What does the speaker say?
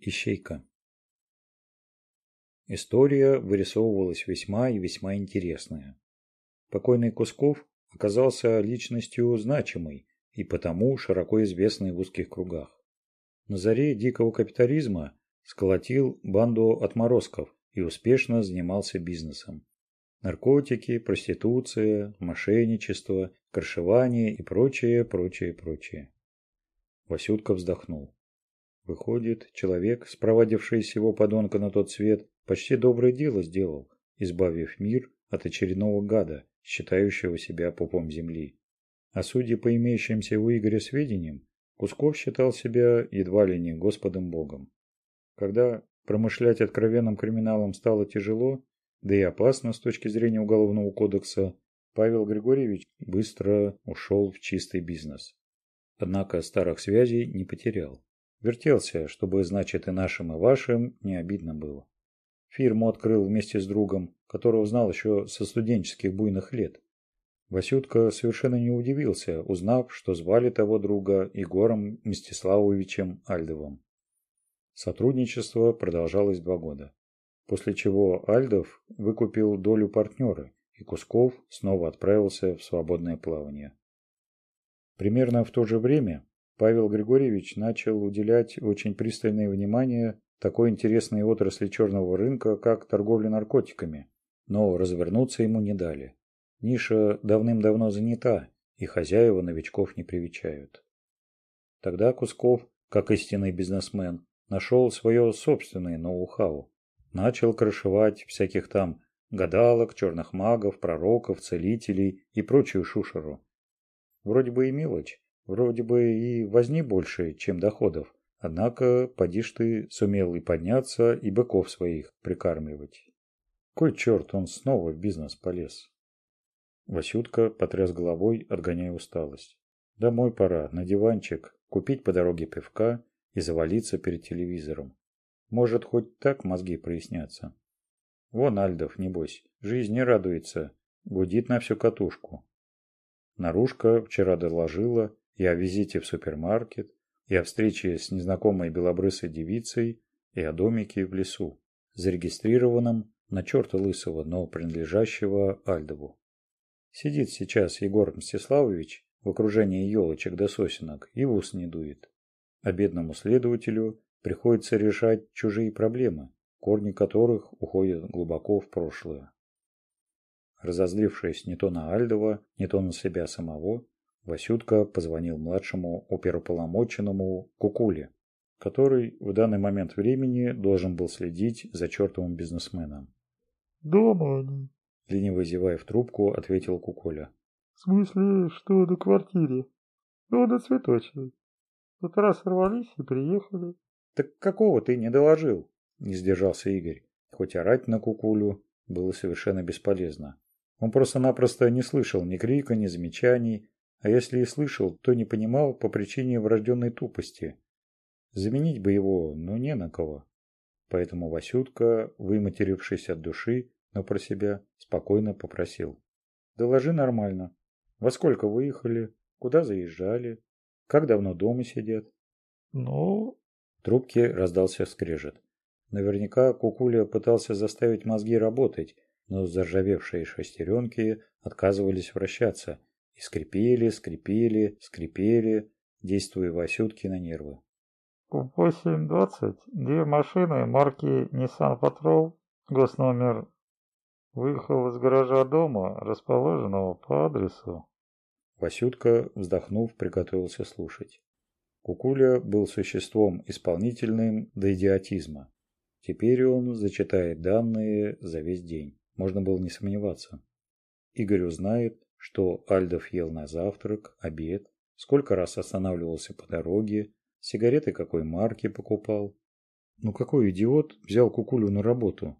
ищейка. История вырисовывалась весьма и весьма интересная. Покойный Кусков оказался личностью значимой и потому широко известной в узких кругах. На заре дикого капитализма сколотил банду отморозков и успешно занимался бизнесом. Наркотики, проституция, мошенничество, крышевание и прочее, прочее, прочее. Васютка вздохнул. Выходит, человек, спровадивший его подонка на тот свет, почти доброе дело сделал, избавив мир от очередного гада, считающего себя пупом земли. А судя по имеющимся у Игоря сведениям, Кусков считал себя едва ли не Господом Богом. Когда промышлять откровенным криминалом стало тяжело, да и опасно с точки зрения Уголовного кодекса, Павел Григорьевич быстро ушел в чистый бизнес. Однако старых связей не потерял. Вертелся, чтобы, значит, и нашим, и вашим не обидно было. Фирму открыл вместе с другом, которого знал еще со студенческих буйных лет. Васютка совершенно не удивился, узнав, что звали того друга Егором Мстиславовичем Альдовым. Сотрудничество продолжалось два года, после чего Альдов выкупил долю партнера, и Кусков снова отправился в свободное плавание. Примерно в то же время Павел Григорьевич начал уделять очень пристальное внимание такой интересной отрасли черного рынка, как торговля наркотиками. Но развернуться ему не дали. Ниша давным-давно занята, и хозяева новичков не привечают. Тогда Кусков, как истинный бизнесмен, нашел свое собственное ноу-хау. Начал крышевать всяких там гадалок, черных магов, пророков, целителей и прочую шушеру. Вроде бы и мелочь, Вроде бы и возни больше, чем доходов. Однако, подишь ты, сумел и подняться, и быков своих прикармливать. Кой черт, он снова в бизнес полез. Васютка потряс головой, отгоняя усталость. Домой пора, на диванчик, купить по дороге пивка и завалиться перед телевизором. Может, хоть так мозги прояснятся. Вон Альдов, небось, жизни радуется, гудит на всю катушку. Нарушка вчера доложила, и о визите в супермаркет, и о встрече с незнакомой белобрысой девицей, и о домике в лесу, зарегистрированном на черта лысого, но принадлежащего Альдову. Сидит сейчас Егор Мстиславович в окружении елочек до да сосенок и в ус не дует. А бедному следователю приходится решать чужие проблемы, корни которых уходят глубоко в прошлое. Разозлившись не то на Альдова, не то на себя самого, Васютка позвонил младшему оперуполномоченному Кукуле, который в данный момент времени должен был следить за чертовым бизнесменом. «Дома они», — лениво зевая в трубку, ответил Кукуля. «В смысле, что на квартире? Ну, на цветочной. Вот раз сорвались и приехали». «Так какого ты не доложил?» — не сдержался Игорь. Хоть орать на Кукулю было совершенно бесполезно. Он просто-напросто не слышал ни крика, ни замечаний, а если и слышал, то не понимал по причине врожденной тупости. Заменить бы его, но не на кого. Поэтому Васютка, выматерившись от души, но про себя, спокойно попросил. «Доложи нормально. Во сколько выехали? Куда заезжали? Как давно дома сидят?» «Ну...» В трубке раздался скрежет. Наверняка Кукуля пытался заставить мозги работать, но заржавевшие шестеренки отказывались вращаться – и скрипели, скрипели, скрипели, действуя Васютки на нервы. В 8.20 две машины марки Nissan Patrol, госномер, выехал из гаража дома, расположенного по адресу. Васютка, вздохнув, приготовился слушать. Кукуля был существом исполнительным до идиотизма. Теперь он зачитает данные за весь день. Можно было не сомневаться. Игорь узнает, что Альдов ел на завтрак, обед, сколько раз останавливался по дороге, сигареты какой марки покупал. Ну какой идиот взял Кукулю на работу?